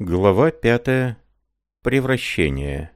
Глава пятая. Превращение.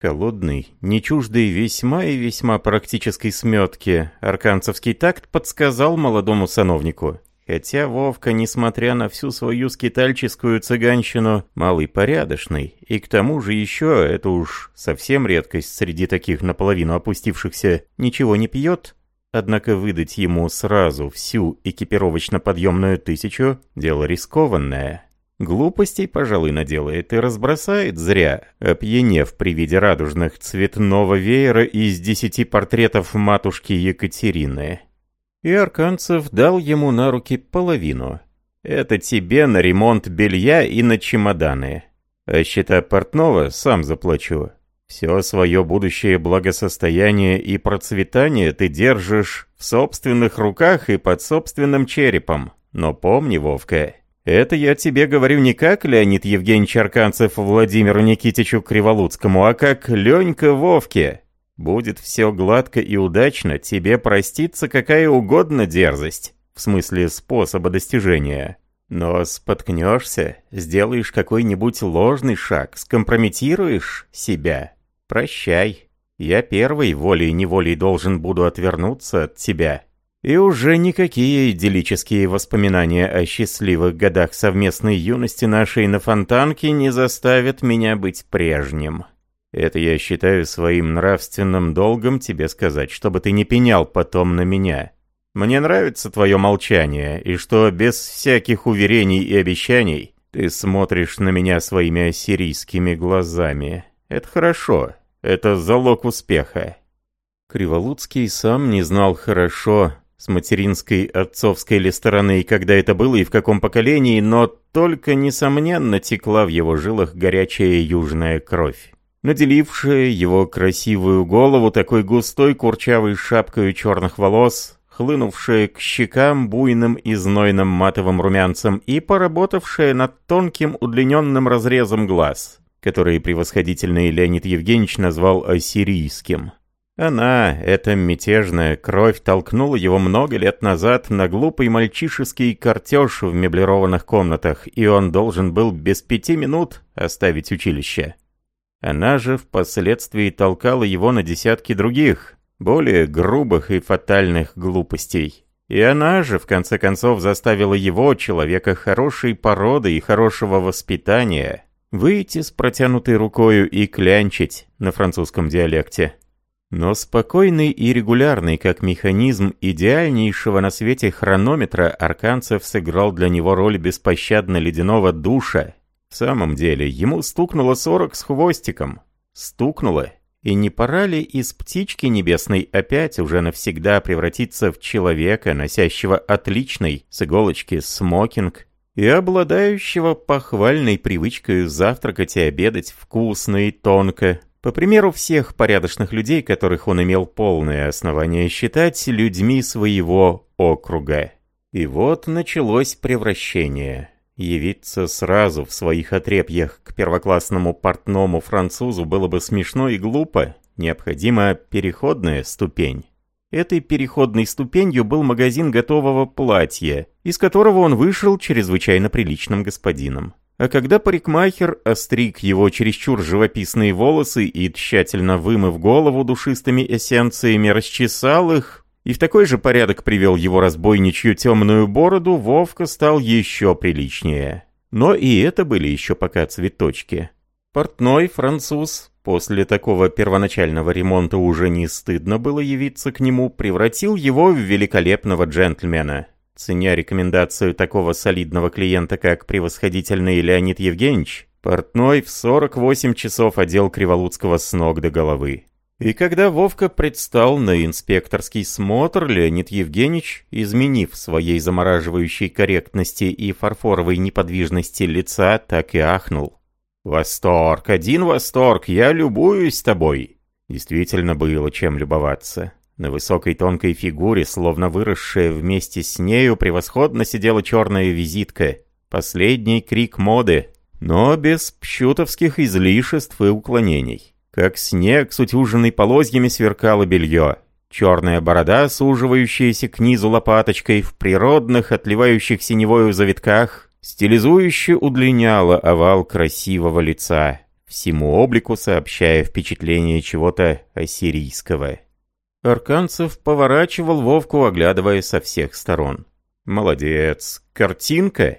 Холодный, не чуждый весьма и весьма практической сметки, арканцевский такт подсказал молодому сановнику. Хотя Вовка, несмотря на всю свою скитальческую цыганщину, малый порядочный, и к тому же еще, это уж совсем редкость среди таких наполовину опустившихся, ничего не пьет, Однако выдать ему сразу всю экипировочно-подъемную тысячу – дело рискованное. Глупостей, пожалуй, наделает и разбросает зря, опьянев при виде радужных цветного веера из десяти портретов матушки Екатерины. И Арканцев дал ему на руки половину. Это тебе на ремонт белья и на чемоданы. А счета портного сам заплачу. Все свое будущее благосостояние и процветание ты держишь в собственных руках и под собственным черепом. Но помни, Вовка, это я тебе говорю не как Леонид Евгеньевич Арканцев Владимиру Никитичу Криволуцкому, а как Ленька Вовке. Будет все гладко и удачно, тебе простится какая угодно дерзость, в смысле способа достижения. Но споткнешься, сделаешь какой-нибудь ложный шаг, скомпрометируешь себя, Прощай. Я первый волей-неволей должен буду отвернуться от тебя. И уже никакие идиллические воспоминания о счастливых годах совместной юности нашей на Фонтанке не заставят меня быть прежним. Это я считаю своим нравственным долгом тебе сказать, чтобы ты не пенял потом на меня. Мне нравится твое молчание, и что без всяких уверений и обещаний ты смотришь на меня своими ассирийскими глазами. Это хорошо, это залог успеха. Криволуцкий сам не знал хорошо, с материнской отцовской ли стороны, и когда это было и в каком поколении, но только, несомненно, текла в его жилах горячая южная кровь, наделившая его красивую голову такой густой курчавой шапкой черных волос, хлынувшая к щекам буйным и знойным матовым румянцем и поработавшая над тонким удлиненным разрезом глаз который превосходительный Леонид Евгеньевич назвал ассирийским. Она, эта мятежная кровь, толкнула его много лет назад на глупый мальчишеский кортеж в меблированных комнатах, и он должен был без пяти минут оставить училище. Она же впоследствии толкала его на десятки других, более грубых и фатальных глупостей. И она же, в конце концов, заставила его, человека хорошей породы и хорошего воспитания, Выйти с протянутой рукою и клянчить на французском диалекте. Но спокойный и регулярный, как механизм идеальнейшего на свете хронометра, Арканцев сыграл для него роль беспощадно ледяного душа. В самом деле, ему стукнуло сорок с хвостиком. Стукнуло. И не пора ли из птички небесной опять уже навсегда превратиться в человека, носящего отличный с иголочки смокинг, и обладающего похвальной привычкой завтракать и обедать вкусно и тонко, по примеру всех порядочных людей, которых он имел полное основание считать людьми своего округа. И вот началось превращение. Явиться сразу в своих отрепьях к первоклассному портному французу было бы смешно и глупо, необходима переходная ступень. Этой переходной ступенью был магазин готового платья, из которого он вышел чрезвычайно приличным господином. А когда парикмахер остриг его чересчур живописные волосы и, тщательно вымыв голову душистыми эссенциями, расчесал их, и в такой же порядок привел его разбойничью темную бороду, Вовка стал еще приличнее. Но и это были еще пока цветочки. Портной француз После такого первоначального ремонта уже не стыдно было явиться к нему, превратил его в великолепного джентльмена. Ценя рекомендацию такого солидного клиента, как превосходительный Леонид Евгеньевич, портной в 48 часов одел Криволуцкого с ног до головы. И когда Вовка предстал на инспекторский смотр, Леонид Евгеньевич, изменив своей замораживающей корректности и фарфоровой неподвижности лица, так и ахнул. «Восторг, один восторг, я любуюсь тобой!» Действительно было чем любоваться. На высокой тонкой фигуре, словно выросшая вместе с нею, превосходно сидела черная визитка. Последний крик моды, но без пщутовских излишеств и уклонений. Как снег с утюженной полозьями сверкало белье. Черная борода, суживающаяся к низу лопаточкой, в природных, отливающих синевою завитках, стилизующе удлиняла овал красивого лица, всему облику сообщая впечатление чего-то ассирийского. Арканцев поворачивал Вовку, оглядывая со всех сторон. «Молодец! Картинка!»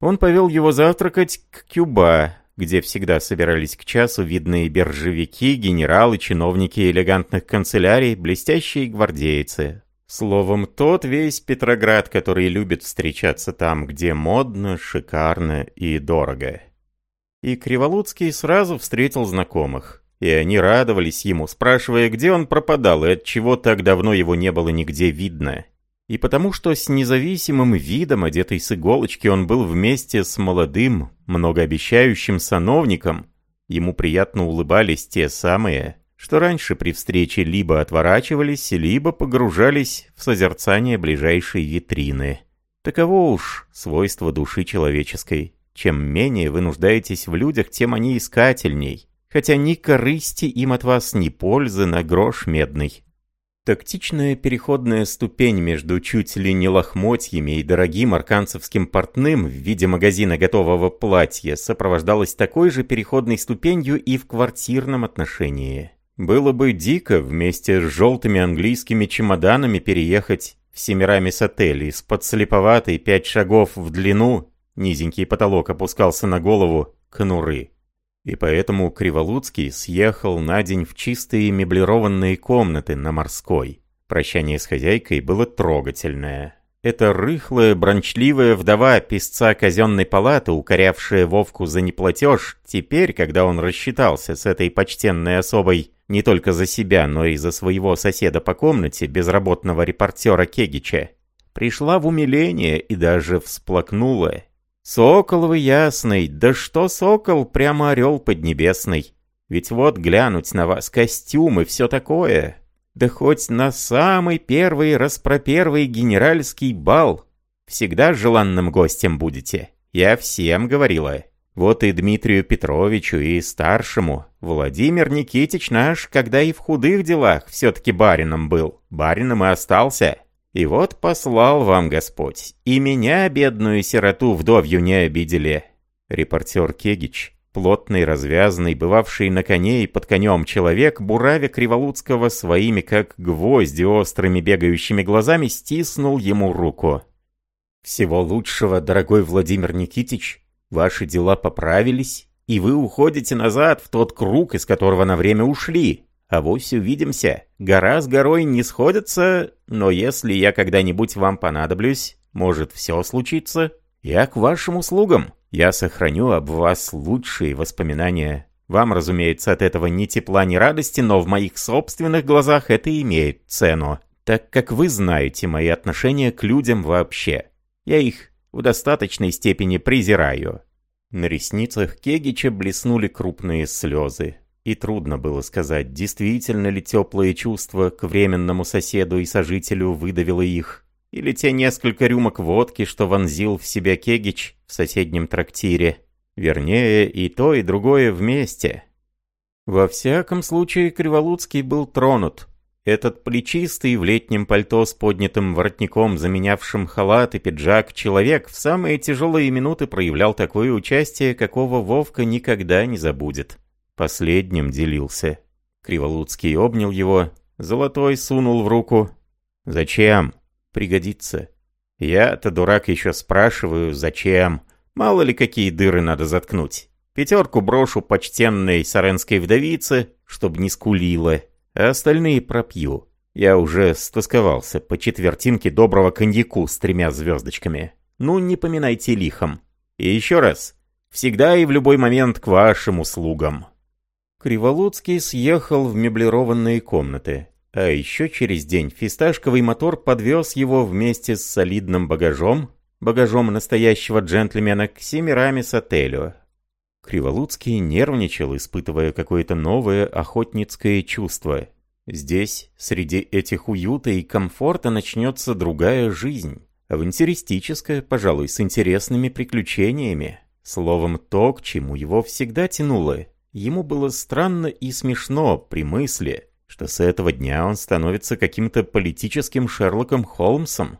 Он повел его завтракать к Кюба, где всегда собирались к часу видные биржевики, генералы, чиновники элегантных канцелярий, блестящие гвардейцы. Словом, тот весь Петроград, который любит встречаться там, где модно, шикарно и дорого. И Криволуцкий сразу встретил знакомых. И они радовались ему, спрашивая, где он пропадал и от чего так давно его не было нигде видно. И потому что с независимым видом, одетый с иголочки, он был вместе с молодым, многообещающим сановником, ему приятно улыбались те самые, что раньше при встрече либо отворачивались, либо погружались в созерцание ближайшей витрины. Таково уж свойство души человеческой. Чем менее вы нуждаетесь в людях, тем они искательней. Хотя ни корысти им от вас, ни пользы на грош медный. Тактичная переходная ступень между чуть ли не лохмотьями и дорогим арканцевским портным в виде магазина готового платья сопровождалась такой же переходной ступенью и в квартирном отношении. Было бы дико вместе с желтыми английскими чемоданами переехать в Семирамис отель из подслеповатой пять шагов в длину Низенький потолок опускался на голову конуры. И поэтому Криволуцкий съехал на день в чистые меблированные комнаты на Морской. Прощание с хозяйкой было трогательное. Эта рыхлая, брончливая вдова писца казенной палаты, укорявшая Вовку за неплатеж, теперь, когда он рассчитался с этой почтенной особой не только за себя, но и за своего соседа по комнате, безработного репортера Кегича, пришла в умиление и даже всплакнула, «Сокол вы ясный, да что сокол, прямо орел поднебесный. Ведь вот глянуть на вас костюм и все такое. Да хоть на самый первый распропервый генеральский бал. Всегда желанным гостем будете. Я всем говорила. Вот и Дмитрию Петровичу, и старшему. Владимир Никитич наш, когда и в худых делах все-таки барином был, барином и остался. И вот послал вам Господь, и меня, бедную сироту, вдовью не обидели. Репортер Кегич, плотный, развязанный, бывавший на коне и под конем человек, буравя Криволуцкого своими, как гвозди, острыми бегающими глазами, стиснул ему руку. «Всего лучшего, дорогой Владимир Никитич, ваши дела поправились, и вы уходите назад в тот круг, из которого на время ушли. А вось увидимся. Гора с горой не сходятся, но если я когда-нибудь вам понадоблюсь, может все случиться, я к вашим услугам. Я сохраню об вас лучшие воспоминания. Вам, разумеется, от этого ни тепла, ни радости, но в моих собственных глазах это имеет цену, так как вы знаете мои отношения к людям вообще. Я их в достаточной степени презираю». На ресницах Кегича блеснули крупные слезы. И трудно было сказать, действительно ли теплые чувства к временному соседу и сожителю выдавило их, или те несколько рюмок водки, что вонзил в себя Кегич в соседнем трактире. Вернее, и то, и другое вместе. Во всяком случае, Криволуцкий был тронут. Этот плечистый в летнем пальто с поднятым воротником, заменявшим халат и пиджак, человек в самые тяжелые минуты проявлял такое участие, какого Вовка никогда не забудет. Последним делился. Криволуцкий обнял его, Золотой сунул в руку. «Зачем? Пригодится». Я-то, дурак, еще спрашиваю, зачем? Мало ли какие дыры надо заткнуть. Пятерку брошу почтенной саренской вдовице, чтоб не скулила, а остальные пропью. Я уже стосковался по четвертинке доброго коньяку с тремя звездочками. Ну, не поминайте лихом. И еще раз, всегда и в любой момент к вашим услугам. Криволуцкий съехал в меблированные комнаты. А еще через день фисташковый мотор подвез его вместе с солидным багажом, багажом настоящего джентльмена, к Семирамис отелю. Криволуцкий нервничал, испытывая какое-то новое охотницкое чувство. Здесь, среди этих уюта и комфорта, начнется другая жизнь. Авантюристическая, пожалуй, с интересными приключениями. Словом, то, к чему его всегда тянуло. Ему было странно и смешно при мысли, что с этого дня он становится каким-то политическим Шерлоком Холмсом.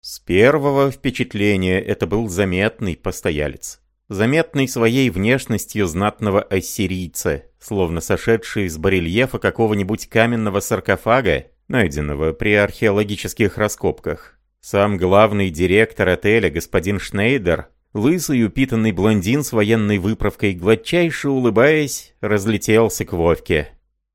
С первого впечатления это был заметный постоялец. Заметный своей внешностью знатного ассирийца, словно сошедший из барельефа какого-нибудь каменного саркофага, найденного при археологических раскопках. Сам главный директор отеля, господин Шнейдер, лысый упитанный блондин с военной выправкой, гладчайше улыбаясь, разлетелся к Вовке.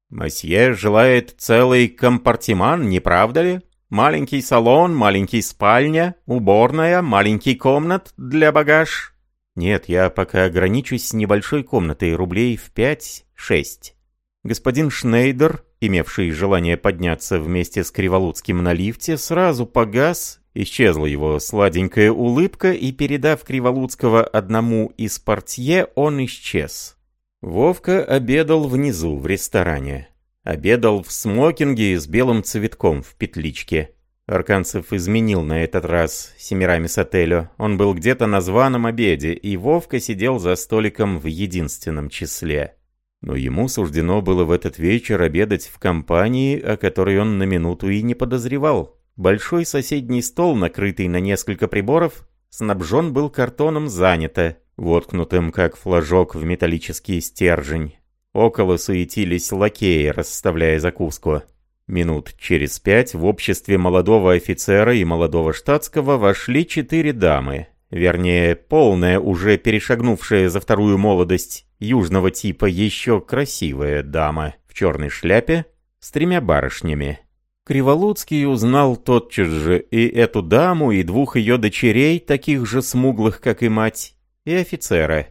«Мосье желает целый компартиман, не правда ли? Маленький салон, маленький спальня, уборная, маленький комнат для багаж». «Нет, я пока ограничусь небольшой комнатой, рублей в пять-шесть». Господин Шнейдер имевший желание подняться вместе с Криволуцким на лифте, сразу погас, исчезла его сладенькая улыбка, и, передав Криволуцкого одному из портье, он исчез. Вовка обедал внизу, в ресторане. Обедал в смокинге с белым цветком в петличке. Арканцев изменил на этот раз Семирамис отелю. Он был где-то на званом обеде, и Вовка сидел за столиком в единственном числе. Но ему суждено было в этот вечер обедать в компании, о которой он на минуту и не подозревал. Большой соседний стол, накрытый на несколько приборов, снабжен был картоном занято, воткнутым как флажок в металлический стержень. Около суетились лакеи, расставляя закуску. Минут через пять в обществе молодого офицера и молодого штатского вошли четыре дамы, вернее, полная, уже перешагнувшая за вторую молодость, южного типа еще красивая дама в черной шляпе с тремя барышнями. Криволуцкий узнал тотчас же и эту даму, и двух ее дочерей, таких же смуглых, как и мать, и офицера.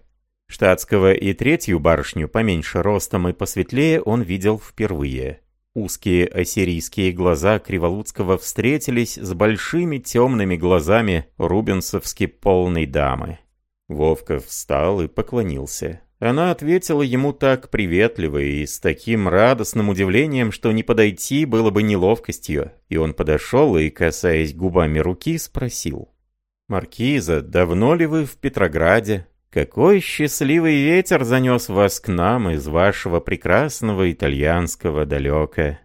Штатского и третью барышню, поменьше ростом и посветлее, он видел впервые. Узкие ассирийские глаза Криволуцкого встретились с большими темными глазами рубенсовски полной дамы. Вовка встал и поклонился. Она ответила ему так приветливо и с таким радостным удивлением, что не подойти было бы неловкостью, и он подошел и, касаясь губами руки, спросил. «Маркиза, давно ли вы в Петрограде? Какой счастливый ветер занес вас к нам из вашего прекрасного итальянского далека?»